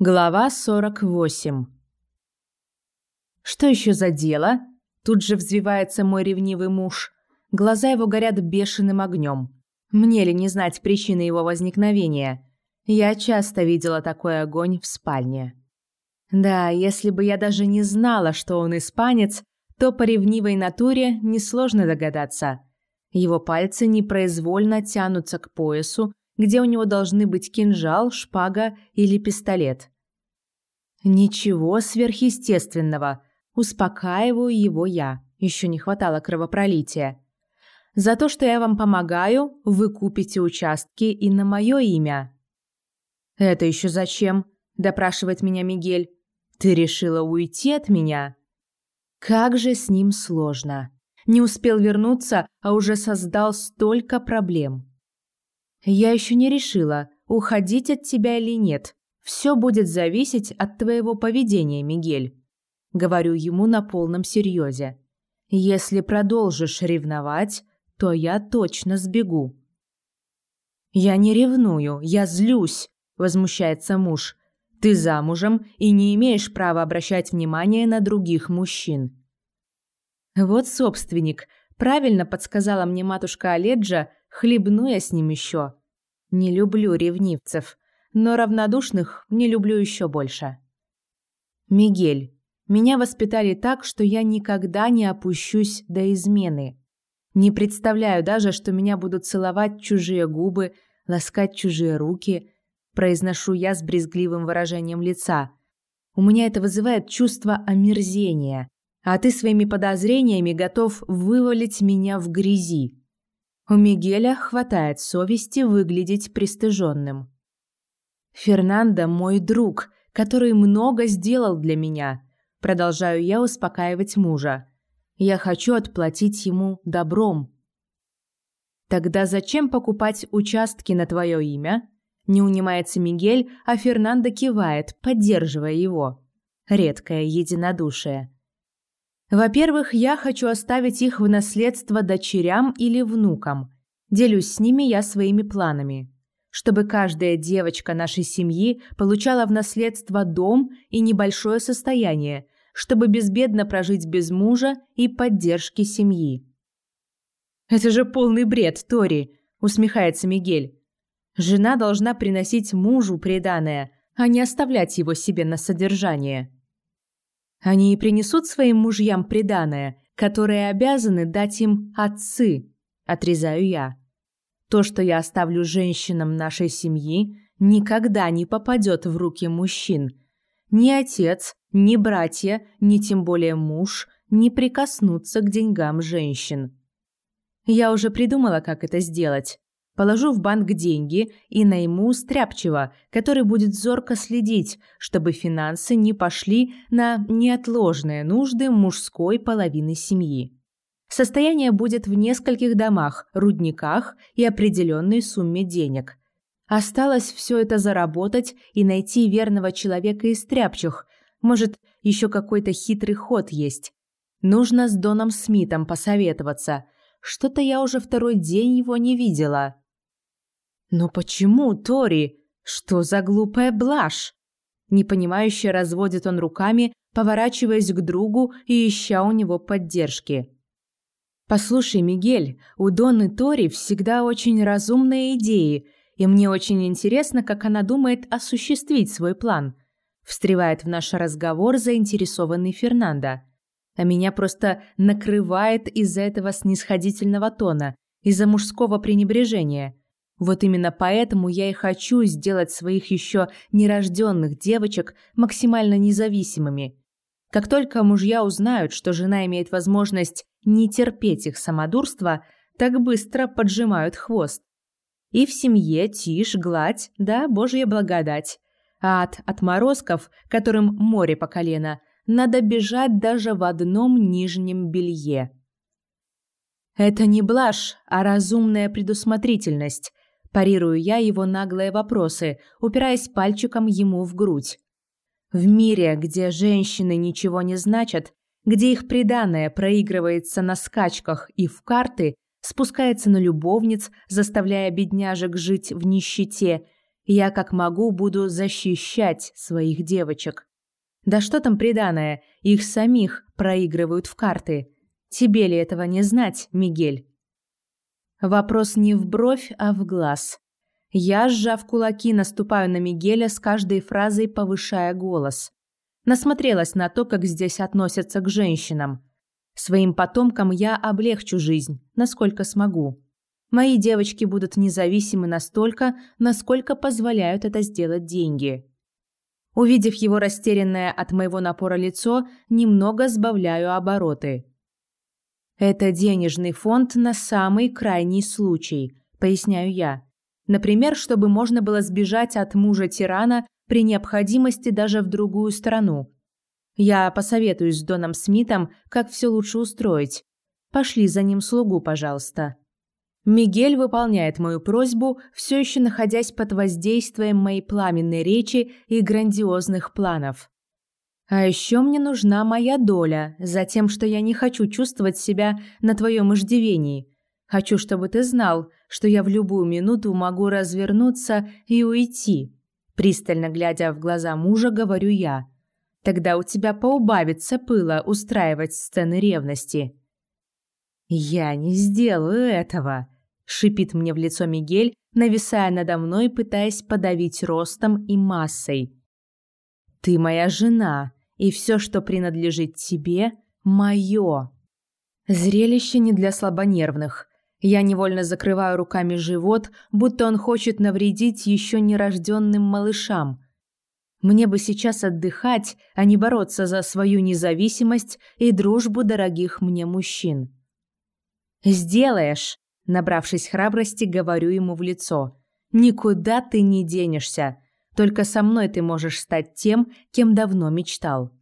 Глава 48. Что еще за дело? Тут же взвивается мой ревнивый муж. Глаза его горят бешеным огнем. Мне ли не знать причины его возникновения? Я часто видела такой огонь в спальне. Да, если бы я даже не знала, что он испанец, то по ревнивой натуре несложно догадаться. Его пальцы непроизвольно тянутся к поясу, где у него должны быть кинжал, шпага или пистолет. Ничего сверхъестественного. Успокаиваю его я. Еще не хватало кровопролития. За то, что я вам помогаю, вы купите участки и на мое имя. Это еще зачем? допрашивает меня Мигель. Ты решила уйти от меня? Как же с ним сложно. Не успел вернуться, а уже создал столько проблем. Я еще не решила, уходить от тебя или нет. Все будет зависеть от твоего поведения, Мигель. Говорю ему на полном серьезе. Если продолжишь ревновать, то я точно сбегу. Я не ревную, я злюсь, возмущается муж. Ты замужем и не имеешь права обращать внимание на других мужчин. Вот собственник, правильно подсказала мне матушка Оледжа, хлебну я с ним еще. Не люблю ревнивцев, но равнодушных не люблю еще больше. Мигель, меня воспитали так, что я никогда не опущусь до измены. Не представляю даже, что меня будут целовать чужие губы, ласкать чужие руки, произношу я с брезгливым выражением лица. У меня это вызывает чувство омерзения, а ты своими подозрениями готов вывалить меня в грязи. У Мигеля хватает совести выглядеть пристыженным. Фернандо мой друг, который много сделал для меня. Продолжаю я успокаивать мужа. Я хочу отплатить ему добром. Тогда зачем покупать участки на твое имя? Не унимается Мигель, а Фернандо кивает, поддерживая его. Редкое единодушие. Во-первых, я хочу оставить их в наследство дочерям или внукам. Делюсь с ними я своими планами. Чтобы каждая девочка нашей семьи получала в наследство дом и небольшое состояние, чтобы безбедно прожить без мужа и поддержки семьи. «Это же полный бред, Тори!» – усмехается Мигель. «Жена должна приносить мужу преданное, а не оставлять его себе на содержание». Они и принесут своим мужьям преданное, которое обязаны дать им отцы, отрезаю я. То, что я оставлю женщинам нашей семьи, никогда не попадет в руки мужчин. Ни отец, ни братья, ни тем более муж не прикоснутся к деньгам женщин. Я уже придумала, как это сделать. Положу в банк деньги и найму стряпчего, который будет зорко следить, чтобы финансы не пошли на неотложные нужды мужской половины семьи. Состояние будет в нескольких домах, рудниках и определенной сумме денег. Осталось все это заработать и найти верного человека из стряпчих. Может, еще какой-то хитрый ход есть. Нужно с Доном Смитом посоветоваться. Что-то я уже второй день его не видела. «Но почему, Тори? Что за глупая блажь?» Непонимающе разводит он руками, поворачиваясь к другу и ища у него поддержки. «Послушай, Мигель, у Донны Тори всегда очень разумные идеи, и мне очень интересно, как она думает осуществить свой план», встревает в наш разговор заинтересованный Фернандо. А меня просто накрывает из-за этого снисходительного тона, из-за мужского пренебрежения – вот именно поэтому я и хочу сделать своих еще нерожденных девочек максимально независимыми. Как только мужья узнают, что жена имеет возможность не терпеть их самодурство, так быстро поджимают хвост. И в семье тишь, гладь, да, божья благодать. А от отморозков, которым море по колено, надо бежать даже в одном нижнем белье. Это не блажь, а разумная предусмотрительность – Парирую я его наглые вопросы, упираясь пальчиком ему в грудь. В мире, где женщины ничего не значат, где их приданое проигрывается на скачках и в карты, спускается на любовниц, заставляя бедняжек жить в нищете, Я как могу буду защищать своих девочек. Да что там приданое, их самих проигрывают в карты. Тебе ли этого не знать, Мигель? Вопрос не в бровь, а в глаз. Я, сжав кулаки, наступаю на Мигеля с каждой фразой, повышая голос. Насмотрелась на то, как здесь относятся к женщинам. Своим потомкам я облегчу жизнь, насколько смогу. Мои девочки будут независимы настолько, насколько позволяют это сделать деньги. Увидев его растерянное от моего напора лицо, немного сбавляю обороты. Это денежный фонд на самый крайний случай, поясняю я. Например, чтобы можно было сбежать от мужа-тирана при необходимости даже в другую страну. Я посоветуюсь с Доном Смитом, как все лучше устроить. Пошли за ним слугу, пожалуйста. Мигель выполняет мою просьбу, все еще находясь под воздействием моей пламенной речи и грандиозных планов. А еще мне нужна моя доля за тем, что я не хочу чувствовать себя на твоем иждивении. Хочу, чтобы ты знал, что я в любую минуту могу развернуться и уйти. Пристально глядя в глаза мужа, говорю я. Тогда у тебя поубавится пыла устраивать сцены ревности. Я не сделаю этого, шипит мне в лицо Мигель, нависая надо мной, пытаясь подавить ростом и массой. Ты моя жена, и все, что принадлежит тебе, мое. Зрелище не для слабонервных. Я невольно закрываю руками живот, будто он хочет навредить еще нерожденным малышам. Мне бы сейчас отдыхать, а не бороться за свою независимость и дружбу дорогих мне мужчин. «Сделаешь!» Набравшись храбрости, говорю ему в лицо. «Никуда ты не денешься. Только со мной ты можешь стать тем, кем давно мечтал».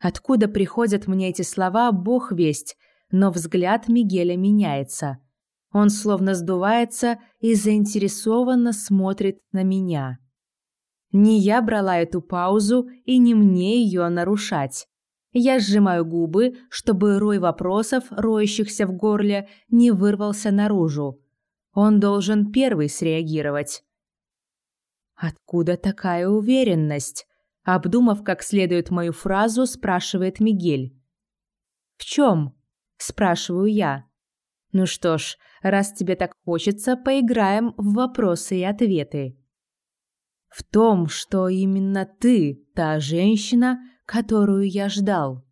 Откуда приходят мне эти слова, бог весть, но взгляд Мигеля меняется. Он словно сдувается и заинтересованно смотрит на меня. Не я брала эту паузу, и не мне ее нарушать. Я сжимаю губы, чтобы рой вопросов, роющихся в горле, не вырвался наружу. Он должен первый среагировать. Откуда такая уверенность? Обдумав как следует мою фразу, спрашивает Мигель. В чем? спрашиваю я. Ну что ж, раз тебе так хочется, поиграем в вопросы и ответы. В том, что именно ты та женщина, которую я ждал.